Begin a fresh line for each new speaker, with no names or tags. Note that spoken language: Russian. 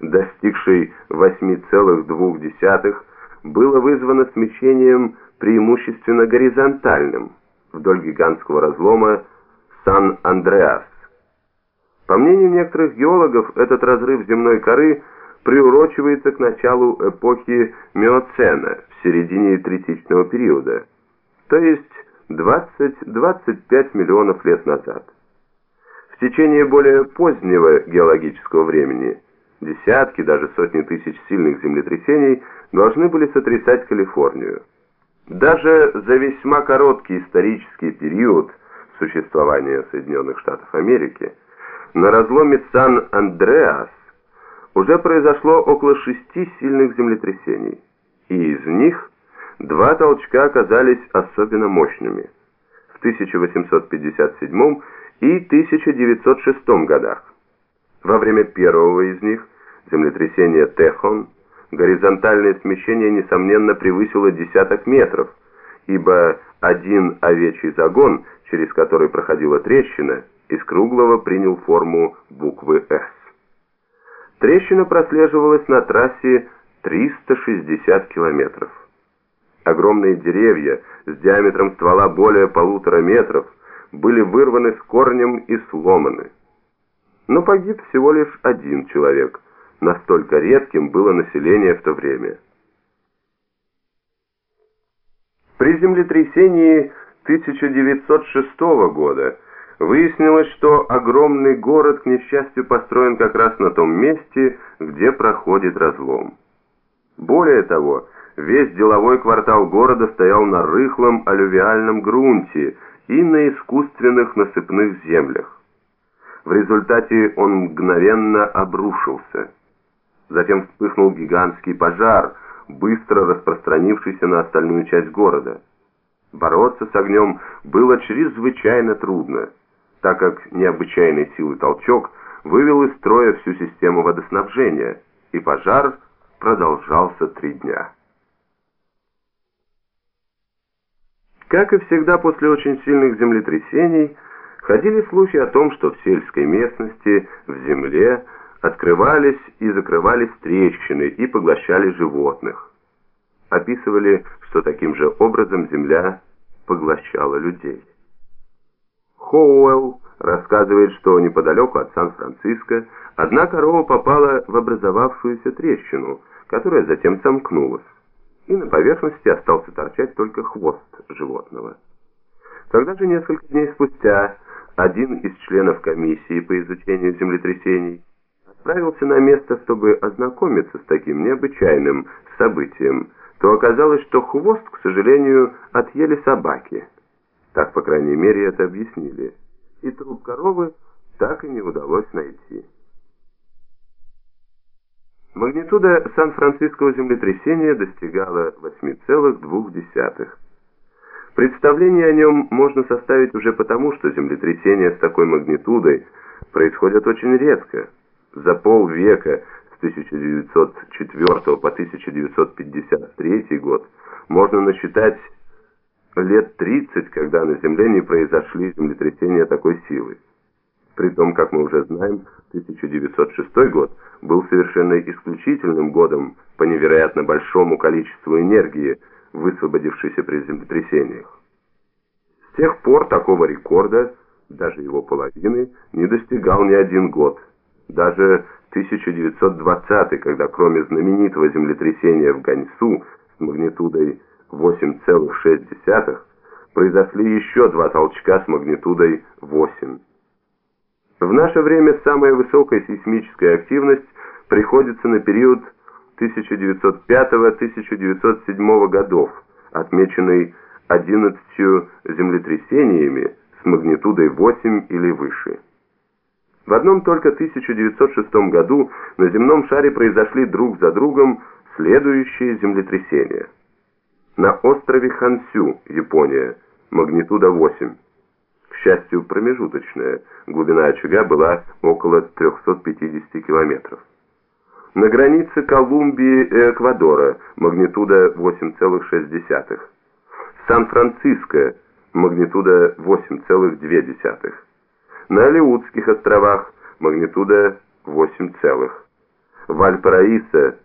достигшей 8,2, было вызвано смещением преимущественно горизонтальным вдоль гигантского разлома Сан-Андреас. По мнению некоторых геологов, этот разрыв земной коры приурочивается к началу эпохи Миоцена в середине третичного периода, то есть 20-25 миллионов лет назад. В течение более позднего геологического времени десятки, даже сотни тысяч сильных землетрясений должны были сотрясать Калифорнию. Даже за весьма короткий исторический период существования Соединенных Штатов Америки на разломе Сан-Андреас уже произошло около шести сильных землетрясений, и из них два толчка оказались особенно мощными в 1857 и 1906 годах. Во время первого из них, землетрясения Техон, горизонтальное смещение, несомненно, превысило десяток метров, ибо один овечий загон, через который проходила трещина, из круглого принял форму буквы «С». Трещина прослеживалась на трассе 360 километров. Огромные деревья с диаметром ствола более полутора метров были вырваны с корнем и сломаны. Но погиб всего лишь один человек. Настолько редким было население в то время. При землетрясении 1906 года выяснилось, что огромный город, к несчастью, построен как раз на том месте, где проходит разлом. Более того, весь деловой квартал города стоял на рыхлом алювиальном грунте, и на искусственных насыпных землях. В результате он мгновенно обрушился. Затем вспыхнул гигантский пожар, быстро распространившийся на остальную часть города. Бороться с огнем было чрезвычайно трудно, так как необычайной силы толчок вывел из строя всю систему водоснабжения, и пожар продолжался три дня. Как и всегда после очень сильных землетрясений, ходили слухи о том, что в сельской местности, в земле, открывались и закрывались трещины и поглощали животных. Описывали, что таким же образом земля поглощала людей. Хоуэлл рассказывает, что неподалеку от Сан-Франциско одна корова попала в образовавшуюся трещину, которая затем сомкнулась и на поверхности остался торчать только хвост животного. Когда же несколько дней спустя один из членов комиссии по изучению землетрясений отправился на место, чтобы ознакомиться с таким необычайным событием, то оказалось, что хвост, к сожалению, отъели собаки. Так, по крайней мере, это объяснили. И труп коровы так и не удалось найти. Магнитуда Сан-Франциского землетрясения достигала 8,2. Представление о нем можно составить уже потому, что землетрясения с такой магнитудой происходят очень редко. За полвека с 1904 по 1953 год можно насчитать лет 30, когда на Земле не произошли землетрясения такой силы. При том, как мы уже знаем, 1906 год был совершенно исключительным годом по невероятно большому количеству энергии, высвободившейся при землетрясениях. С тех пор такого рекорда, даже его половины, не достигал ни один год. Даже 1920 когда кроме знаменитого землетрясения в Ганьсу с магнитудой 8,6, произошли еще два толчка с магнитудой 8. В наше время самая высокая сейсмическая активность приходится на период 1905-1907 годов, отмеченный 11 землетрясениями с магнитудой 8 или выше. В одном только 1906 году на земном шаре произошли друг за другом следующие землетрясения. На острове Хансю, Япония, магнитуда 8 счастью, промежуточная. Глубина очага была около 350 километров. На границе Колумбии и Эквадора магнитуда 8,6. Сан-Франциско магнитуда 8,2. На Алеутских островах магнитуда 8, Вальпараисо